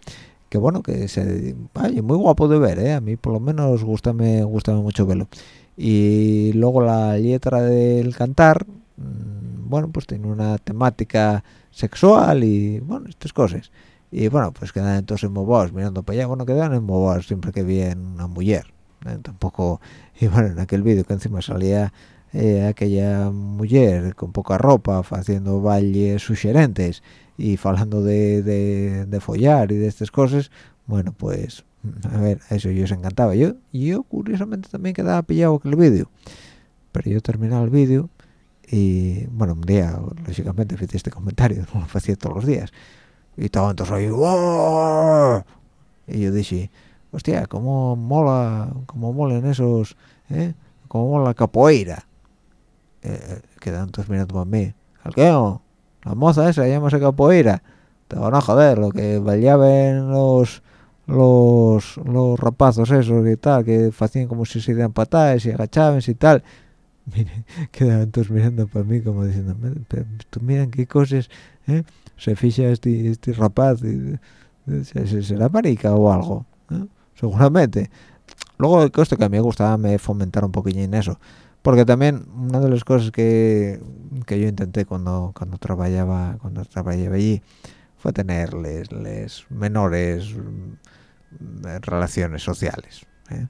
que bueno que se vaya muy guapo de ver ¿eh? a mí por lo menos gusta me mucho verlo y luego la letra del cantar mm, bueno pues tiene una temática sexual y bueno estas cosas y bueno pues quedan entonces embobados mirando para allá bueno quedan embobados siempre que viene una mujer ¿eh? tampoco y bueno en aquel vídeo que encima salía eh, aquella mujer con poca ropa haciendo bailes sugerentes y hablando de, de, follar y de estas cosas, bueno, pues, a ver, eso yo os encantaba. Yo, yo curiosamente también quedaba pillado con el vídeo, pero yo terminaba el vídeo y, bueno, un día, lógicamente, hice este comentario, como lo hacía todos los días, y estaba entonces ahí, y yo dije, hostia, cómo mola, cómo molen esos, ¿eh? Cómo mola la capoeira. Eh, eh quedan entonces mirando a mí, ¿al qué? La moza esa llama capoeira te van a joder lo que bailaban los los los rapazos esos y tal que hacían como si se dieran patadas y agachaban y tal mire quedaban todos mirando para mí como diciendo tú miran qué cosas ¿eh? se ficha este, este rapaz y, será marica o algo ¿eh? seguramente luego el coste que a mí me gustaba me fomentar un poquillín eso porque también una de las cosas que, que yo intenté cuando cuando trabajaba cuando trabajaba allí fue tener les, menores mm, relaciones sociales ¿eh?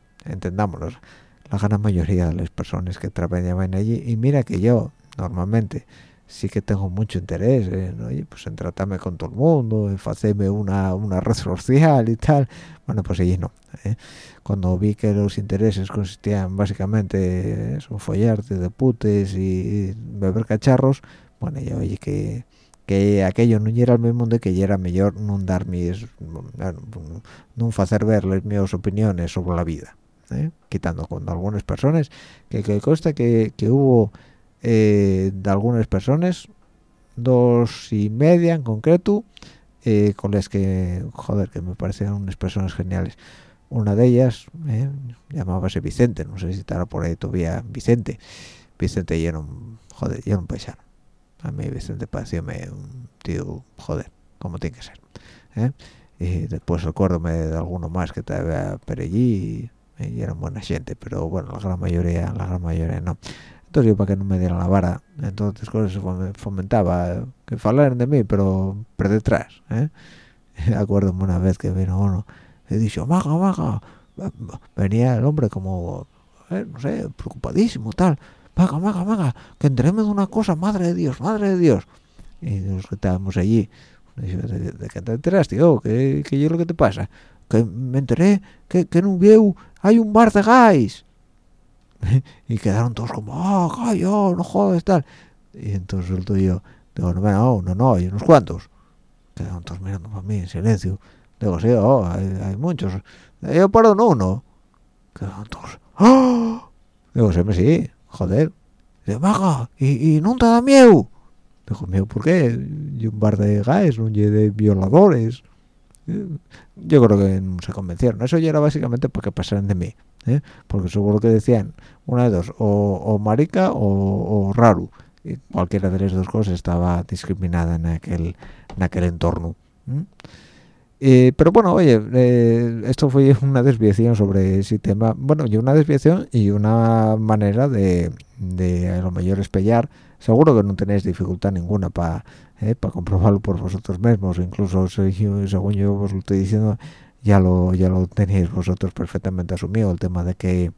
la gran mayoría de las personas que trabajaban allí y mira que yo normalmente sí que tengo mucho interés en, pues en tratarme con todo el mundo, en hacerme una, una red social y tal. Bueno, pues allí no. ¿eh? Cuando vi que los intereses consistían básicamente en follarte de putes y beber cacharros, bueno, ya oye que, que aquello no era el mismo de que ya era mejor no dar mis, no hacer ver mis opiniones sobre la vida. ¿eh? quitando con algunas personas que, que consta que, que hubo eh, de algunas personas dos y media en concreto eh, con las que joder que me parecían unas personas geniales. Una de ellas eh, llamábase Vicente no sé si estará por ahí todavía Vicente. Vicente y era un joder y era un paisano. A mí Vicente parecióme un tío joder como tiene que ser ¿eh? y después recuérdome de alguno más que estaba por allí y, y eran buena gente pero bueno la gran mayoría la gran mayoría no entonces yo para que no me dieran la vara entonces cosas fomentaba que falaran de mí pero por detrás ¿eh? acuérdome una vez que vino uno y dijo maga maga venía el hombre como eh, no sé preocupadísimo tal maga maga maga que enteremos de una cosa madre de dios madre de dios y nos que estábamos allí ¿de, qué te enteras tío? ¿Qué, qué es lo que te pasa? que me enteré que, que en un viejo hay un bar de guys y quedaron todos como ah gallo no jodes tal. Y entonces el tuyo digo no no no no hay unos cuantos quedaron todos mirando para mí en silencio. Digo sí oh, hay, hay muchos. Yo en uno quedaron todos ¡Ah! digo sí sí joder dice maga y, y no te da miedo digo miedo ¿por qué? y un bar de guys un de violadores yo creo que no se convencieron. Eso ya era básicamente para que de mí ¿eh? porque seguro que decían una de dos o, o marica o, o raro y cualquiera de las dos cosas estaba discriminada en aquel en aquel entorno. Eh, pero bueno oye eh, esto fue una desviación sobre ese tema bueno y una desviación y una manera de, a lo mejor espellar seguro que no tenéis dificultad ninguna para para comprobarlo por vosotros mismos incluso según yo os lo estoy diciendo ya lo ya lo tenéis vosotros perfectamente asumido el tema de que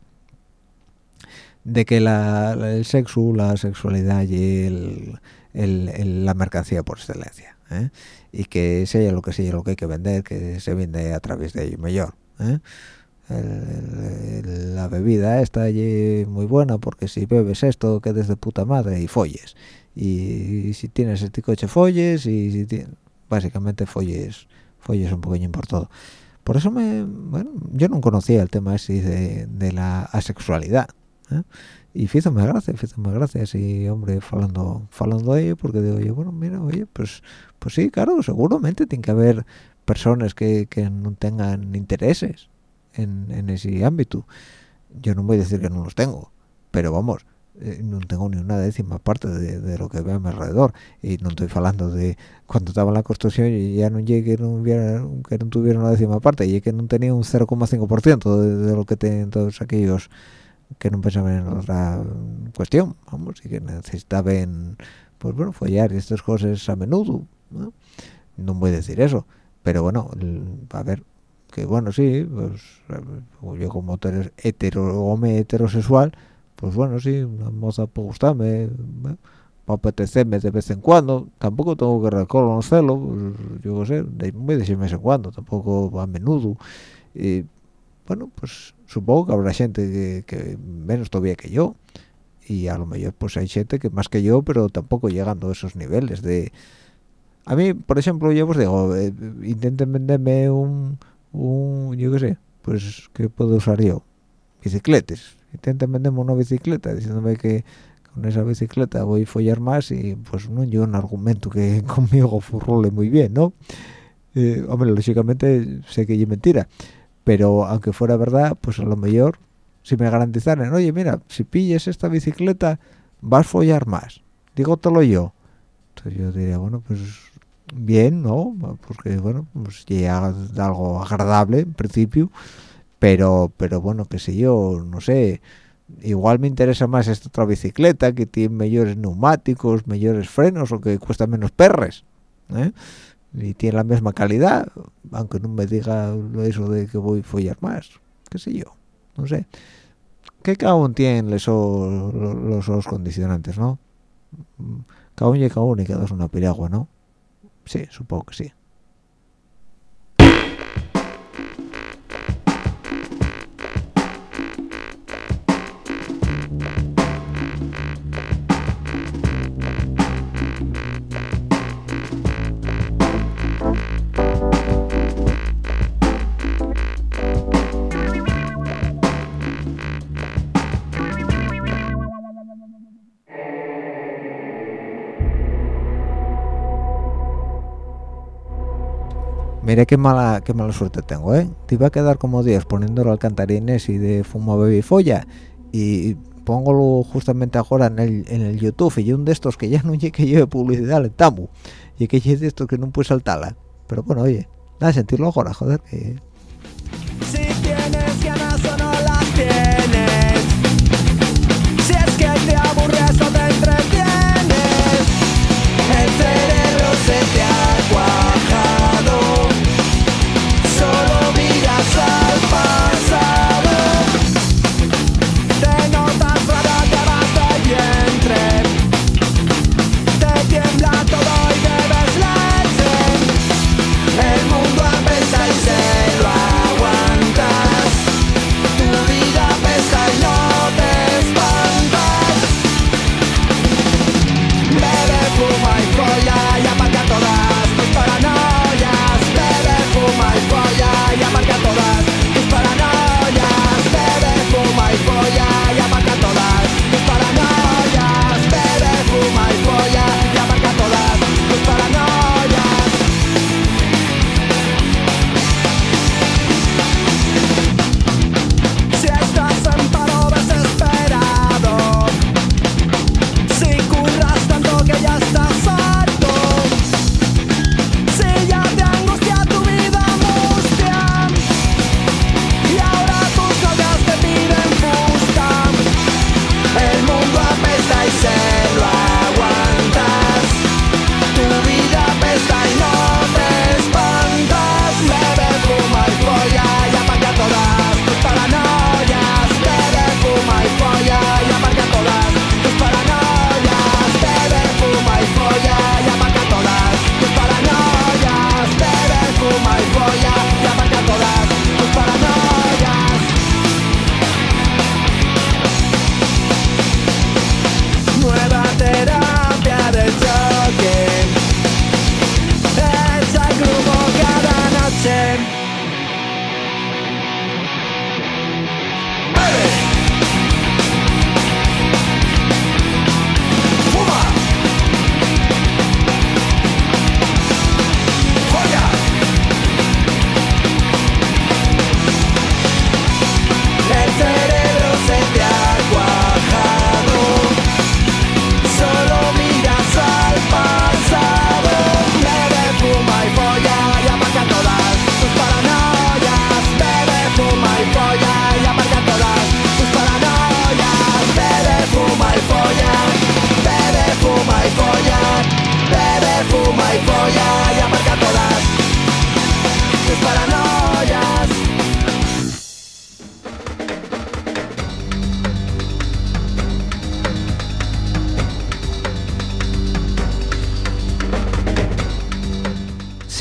de que la, el sexo la sexualidad y el, la mercancía por excelencia ¿eh? y que sea lo que sea lo que hay que vender que se vende a través de ello mejor ¿eh? La bebida esta allí muy buena porque si bebes esto quedes de puta madre y folles y, si tienes este coche folles y si básicamente folles folles un poquillo por todo por eso me bueno yo no conocía el tema de, de la asexualidad ¿eh? y fíjame gracias fíjame gracias y hombre falando falando de ello porque digo yo bueno mira oye pues pues sí claro seguramente tiene que haber personas que, que no tengan intereses en, en ese ámbito yo no voy a decir que no los tengo pero vamos eh, no tengo ni una décima parte de, de lo que veo a mi alrededor. Y no estoy hablando de cuando estaba en la construcción y ya no llegué que no hubiera que no tuviera una décima parte. Y que no tenía un 0,5% de, de lo que tienen todos aquellos que no pensaban en otra cuestión vamos y que necesitaban pues bueno follar y estas cosas a menudo no, no voy a decir eso pero bueno a ver que bueno sí pues eh, yo como hetero hombre heterosexual pues bueno sí una moza puede gustarme para apetecerme de vez en cuando tampoco tengo que reconocerlo pues, yo qué sé de muy de vez en cuando tampoco a menudo. Y bueno pues supongo que habrá gente que, menos todavía que yo y a lo mejor pues hay gente que más que yo pero tampoco llegando a esos niveles de a mí por ejemplo yo os digo eh, intenten venderme un, un yo qué sé pues qué puedo usar yo bicicletas intenten venderme una bicicleta diciéndome que con esa bicicleta voy a follar más y pues no yo un argumento que conmigo furrole muy bien no Eh, hombre lógicamente sé que es mentira pero aunque fuera verdad pues a lo mejor si me garantizaran oye mira si pilles esta bicicleta vas a follar más dígotelo yo. Entonces yo diría bueno pues bien no porque bueno pues ya algo agradable en principio pero pero bueno qué sé yo no sé. Igual me interesa más esta otra bicicleta que tiene mejores neumáticos mejores frenos o que cuesta menos perres ¿eh? y tiene la misma calidad aunque no me diga eso de que voy a follar más qué sé yo no sé. Que cada uno tiene esos los, los condicionantes no cada y cada y cada una piragua no sí supongo que sí Mire qué mala qué mala suerte tengo, ¿eh? Te iba a quedar como Dios poniéndolo al cantarines y de fumo, bebé folla. Y póngolo justamente ahora en el, en el YouTube y un de estos que ya no llegue lleve publicidad en tamu. Y que lleve de estos que no puede saltarla. Pero bueno, oye, nada, sentirlo ahora, joder, que...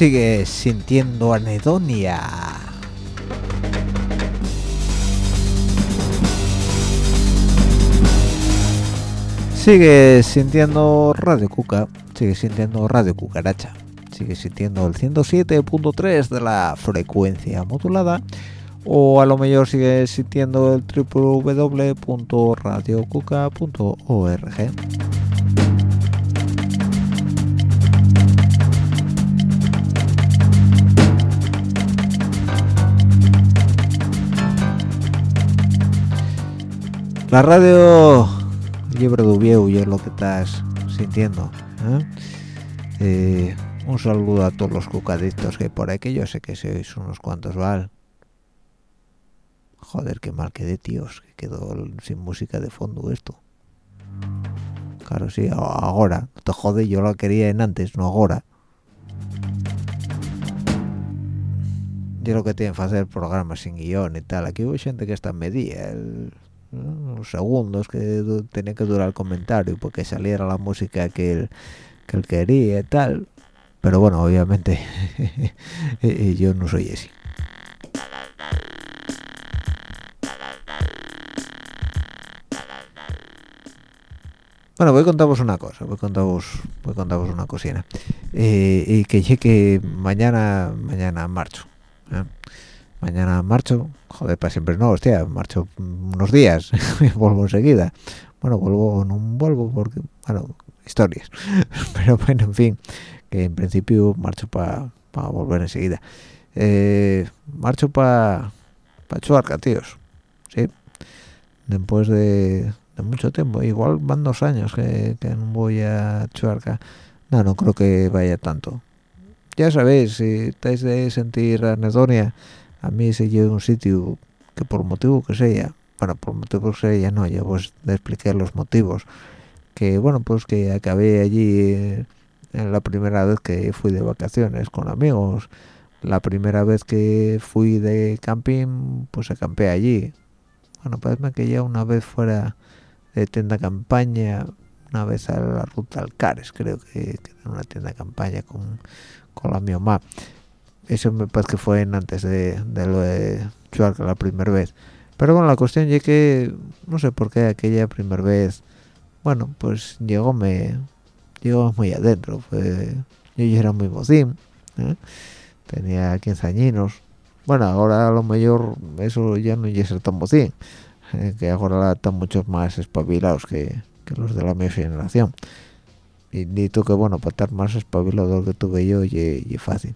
Sigue sintiendo anedonia. Sigue sintiendo Radio Cuca, sigue sintiendo Radio Cucaracha, sigue sintiendo el 107.3 de la frecuencia modulada o a lo mejor sigue sintiendo el www.radiocuca.org. La radio libre de y es lo que estás sintiendo. ¿eh? Eh, un saludo a todos los cucaditos que hay por ahí, que yo sé que sois unos cuantos, ¿vale? Joder, qué mal quedé, tíos, que quedó sin música de fondo esto. Claro, sí, ahora. No te jode, yo lo quería en antes, no ahora. Yo lo que tienen que hacer programas sin guion y tal. Aquí hubo gente que está medía el, ¿no? los segundos que tenía que durar el comentario porque saliera la música que él, que él quería y tal. Pero bueno, obviamente eh, yo no soy ese. Bueno, voy a contaros una cosa, voy a contaros, voy a contaros una cosina. Eh, y que llegue mañana, mañana marcho. ¿eh? Mañana marcho, joder, para siempre no, hostia, marcho unos días, y vuelvo enseguida. Bueno, vuelvo, no vuelvo porque, bueno, historias. Pero bueno, en fin, que en principio marcho para para volver enseguida. Eh, marcho para pa Chuarca tíos sí. Después de, de, mucho tiempo igual van dos años que, que no voy a Chuarca. No no creo que vaya tanto. Ya sabéis si estáis de sentir anedonia a mí se lleva un sitio que por motivo que sea bueno por motivo que sea no ya vos de explicar los motivos que bueno pues que acabé allí eh, en la primera vez que fui de vacaciones con amigos. La primera vez que fui de camping pues acampé allí. Bueno parece que ya una vez fuera de tienda campaña una vez a la ruta Alcares creo que, que era una tienda campaña con, con la mi mamá eso me parece que fue antes de, de lo de Chuarca la primera vez. Pero bueno la cuestión es que no sé por qué aquella primera vez bueno pues llegó me llegó muy adentro fue yo ya era muy bocín ¿eh? tenía 15 añinos. Bueno ahora a lo mejor eso ya no llega ser tan bocín eh, que ahora están muchos más espabilados que, que, los de la mi generación. Y dito que bueno para estar más espabilado que tuve yo y, y fácil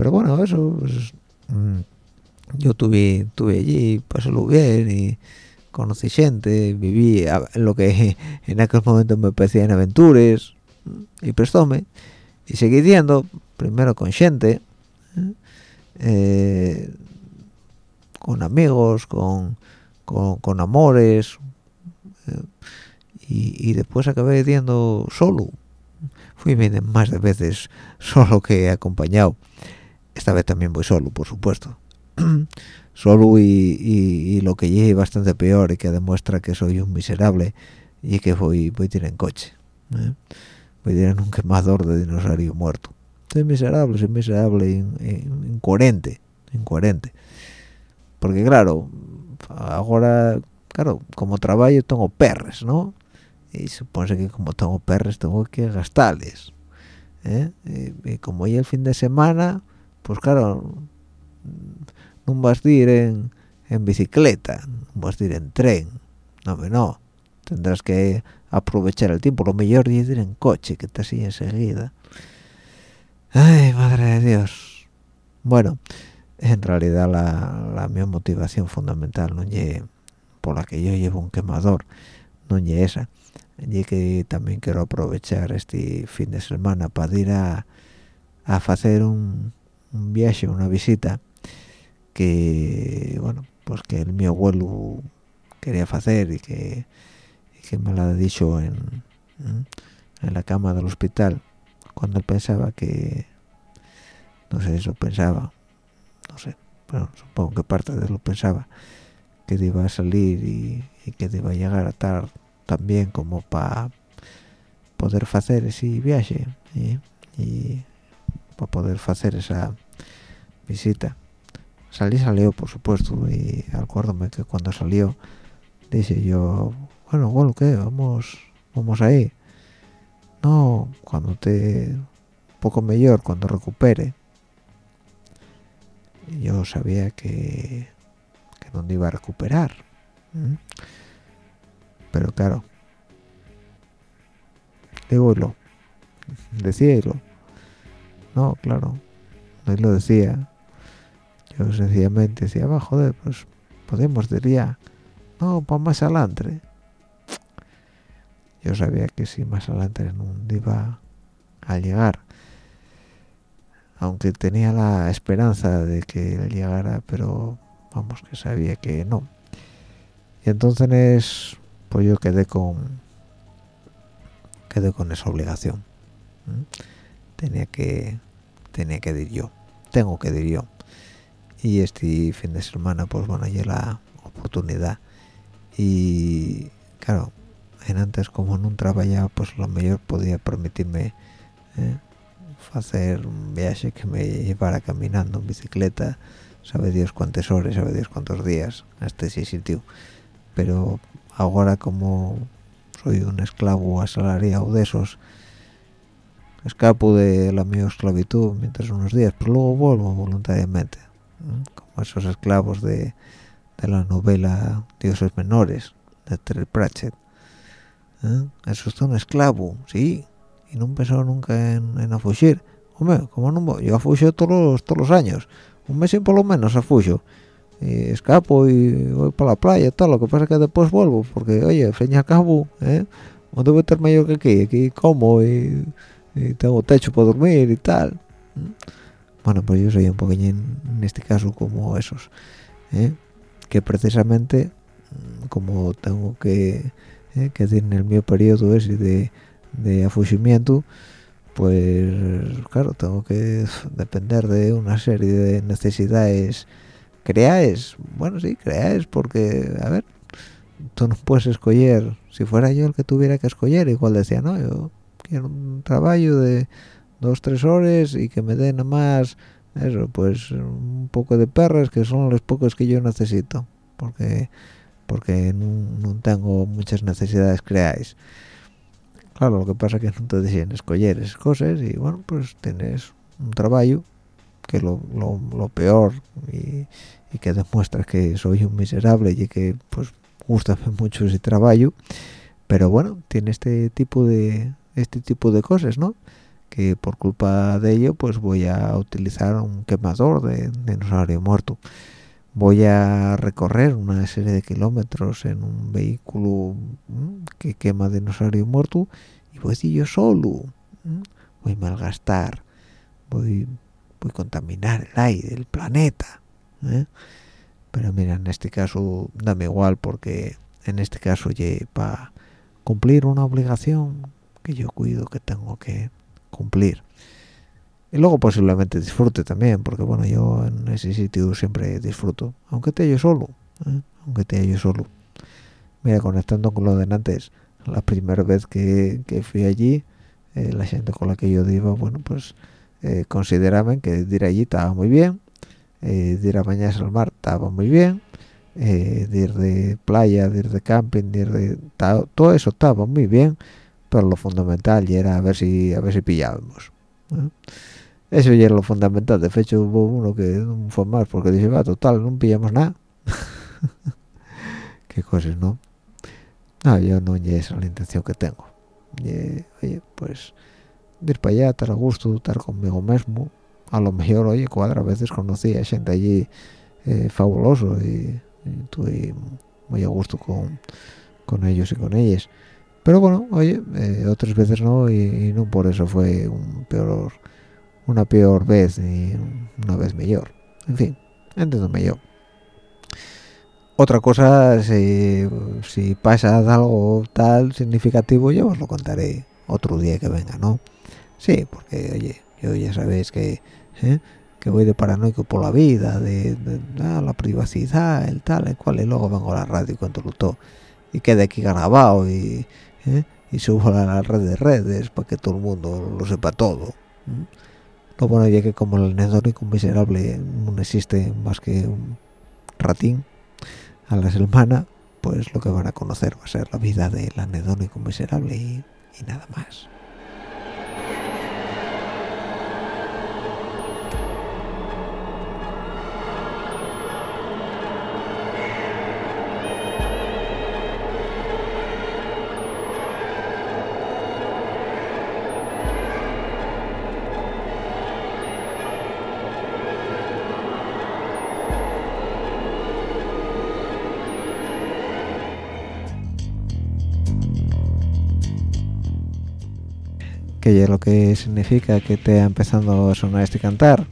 pero bueno eso pues, mmm, yo tuve tuve allí pasélo bien y conocí gente viví lo que en aquel momento me parecían aventuras y prestóme y seguí yendo primero con gente eh, con amigos con, con, amores eh, y, después acabé yendo solo. Fui más de veces solo que acompañado esta vez también voy solo por supuesto solo y, lo que llegue bastante peor y que demuestra que soy un miserable y que voy voy a ir en coche ¿eh? voy a ir en un quemador de dinosaurio muerto soy miserable soy miserable in, in, incoherente porque claro ahora claro como trabajo tengo perres no y supone que como tengo perres tengo que gastarles ¿eh? y, y como hoy el fin de semana pues claro no vas a ir en, en bicicleta, no vas a ir en tren, no, no, tendrás que aprovechar el tiempo, lo mejor es ir en coche, que te sigue enseguida. Ay, madre de Dios. Bueno, en realidad la, la mi motivación fundamental no es por la que yo llevo un quemador, no es esa, y que también quiero aprovechar este fin de semana para ir a, a hacer un, un viaje, una visita que bueno pues que el mi abuelo quería hacer y que, que me lo ha dicho en, en la cama del hospital cuando él pensaba que no sé eso pensaba no sé bueno supongo que parte de lo pensaba que iba a salir y, y que iba a llegar a estar tan bien como para poder hacer ese viaje y para poder hacer esa visita. Salí salió por supuesto y acuérdame que cuando salió dice yo bueno bueno qué vamos vamos ahí no cuando te poco mejor cuando recupere yo sabía que que no iba a recuperar. ¿eh? pero claro digo decíalo no claro. No lo decía. Yo sencillamente decía va joder pues podemos diría. No pues más adelante yo sabía que si más adelante no iba a llegar. Aunque tenía la esperanza de que él llegara pero vamos que sabía que no. Y entonces pues yo quedé con quedé con esa obligación. Tenía que tenía que ir yo tengo que ir yo. Y este fin de semana pues bueno hay la oportunidad. Y claro en antes como no trabajaba pues lo mejor podía permitirme eh, hacer un viaje que me llevara caminando en bicicleta sabe Dios cuántas horas sabe Dios cuántos días hasta ese sitio. Pero ahora como soy un esclavo asalariado de esos escapo de la mi esclavitud mientras unos días pero luego vuelvo voluntariamente como esos esclavos de, de la novela Dioses Menores de Terry Pratchett ¿eh? eso es un esclavo sí y no pensado nunca en, en a fugir hombre como no yo afuxo todos los, todos los años un mes y por lo menos afuxo y escapo y voy para la playa tal lo que pasa es que después vuelvo porque oye al fin y al cabo ¿eh? no debo estar mayor que aquí aquí como y, y tengo techo para dormir y tal bueno pues yo soy un poquillín en este caso como esos ¿eh? que precisamente mm, como tengo que ¿eh? que tiene el mío periodo ese de, de afuximiento pues claro tengo que depender de una serie de necesidades creáis bueno sí creáis porque a ver tú no puedes escoger si fuera yo el que tuviera que escoger igual decía no yo quiero un trabajo de dos tres horas y que me den nada más eso pues un poco de perras que son los pocos que yo necesito porque porque no, tengo muchas necesidades creáis. Claro lo que pasa es que no te deciden escoger esas cosas y bueno pues tienes un trabajo que lo, lo, peor y, que demuestra que soy un miserable y que pues gusta mucho ese trabajo pero bueno tiene este tipo de este tipo de cosas no que por culpa de ello pues voy a utilizar un quemador de, de dinosaurio muerto. Voy a recorrer una serie de kilómetros en un vehículo que quema dinosaurio muerto y voy a yo solo voy a malgastar voy a contaminar el aire el planeta ¿eh? pero mira en este caso dame igual porque en este caso para cumplir una obligación que yo cuido que tengo que cumplir y luego posiblemente disfrute también porque bueno yo en ese sitio siempre disfruto aunque te yo solo ¿eh? aunque te yo solo mira conectando con lo de antes la primera vez que, que fui allí eh, la gente con la que yo iba bueno pues eh, consideraban que ir allí estaba muy bien eh, ir a bañarse al mar estaba muy bien eh, de ir de playa ir de camping ir de todo eso estaba muy bien pero lo fundamental ya era a ver si a ver si pillábamos eso ya era lo fundamental. De hecho hubo uno que no fue más porque dice va total no pillamos nada qué cosas no no yo no ya esa es la intención que tengo. Y, oye pues ir para allá estar a gusto estar conmigo mismo a lo mejor oye cuadra a veces conocí a gente allí eh, fabuloso y, y muy a gusto con, con ellos y con ellas pero bueno oye eh, otras veces no y, y, no por eso fue un peor una peor vez ni una vez mejor en fin entiéndome yo otra cosa si, si pasa algo tal significativo yo os lo contaré otro día que venga no sí porque oye yo ya sabéis que ¿eh? que voy de paranoico por la vida de, de ah, la privacidad el tal el cual y luego vengo a la radio y cuento todo. Y quede aquí grabado y ¿eh? y subo a la red de redes para que todo el mundo lo sepa todo lo bueno es que como el anedónico miserable no existe más que un ratín a la semana pues lo que van a conocer va a ser la vida del anedónico miserable y, y nada más que lo que significa que te ha empezando a sonar este cantar.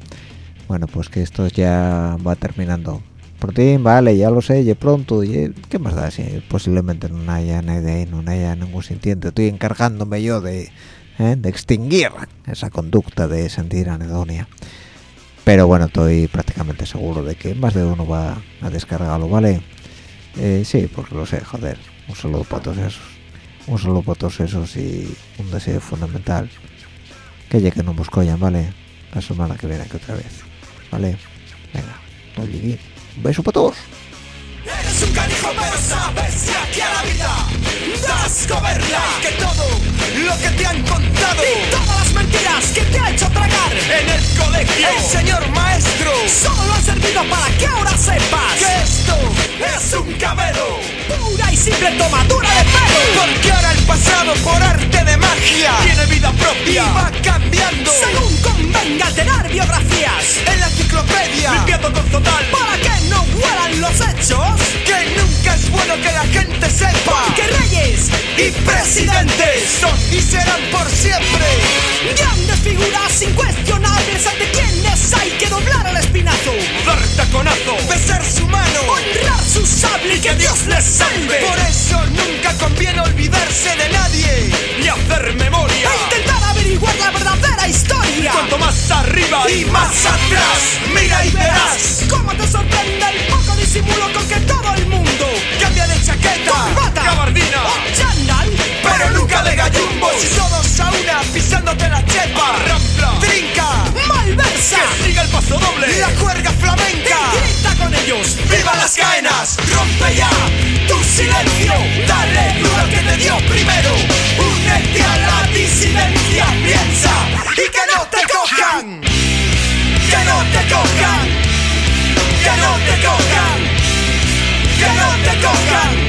Bueno pues que esto ya va terminando. Por ti vale ya lo sé ya pronto y qué más da si posiblemente no haya nadie no haya ningún sintiente estoy encargándome yo de, ¿eh? de extinguir esa conducta de sentir anedonia. Pero bueno estoy prácticamente seguro de que más de uno va a descargarlo vale eh, sí porque lo sé joder un saludo para todos esos un saludo para todos esos y un deseo fundamental que ya que no nos collan, ¿vale? La semana que viene aquí otra vez, ¿vale? Venga, no. Un beso para todos. Eres un canijo pero sabes que aquí a la vida das coberla Que todo lo que te han contado Y todas las mentiras que te ha hecho tragar. En el colegio. El señor maestro. Solo han servido para que ahora sepas Que esto es un cabelo Pura y simple tomadura de pelo. Porque ahora el pasado por arte de magia Tiene vida propia. Y va cambiando Según convenga alterar biografías. En la enciclopedia. Limpiando con total. Para que no huelan los hechos. Que nunca es bueno que la gente sepa. Que reyes y presidentes son y serán por siempre Grandes figuras incuestionables ante quienes hay que doblar el espinazo. Dar taconazo. Besar su mano. Honrar su sable y que Dios les salve. Por eso nunca conviene olvidarse de nadie. Y hacer memoria. E intentar averiguar la verdadera historia. Cuanto más arriba y más atrás mira y verás ¿Cómo te sorprende el poco disimulo con que todo el mundo cambia de chaqueta Corbata Gabardina o chándal pero nunca de gallumbos. y todos a una pisándote la chepa. Rampla. Trinca. Malversa. Que siga el paso doble. Y la cuerga flamenca. Grita con ellos. ¡Viva las caenas! ¡Rompe ya tu silencio! ¡Dale duro que te dio primero! ¡Únete a la disidencia! ¡Piensa! ¡Y que no te cojan! ¡Que no te cojan! ¡Que no te cojan! ¡Que no te cojan!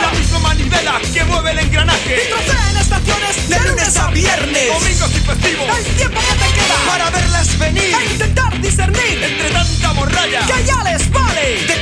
La misma manivela que mueve el engranaje. Trocea en estaciones De lunes a viernes. Domingos y festivos. El tiempo que te queda para verlas venir. E intentar discernir Entre tanta morralla Que ya les vale. De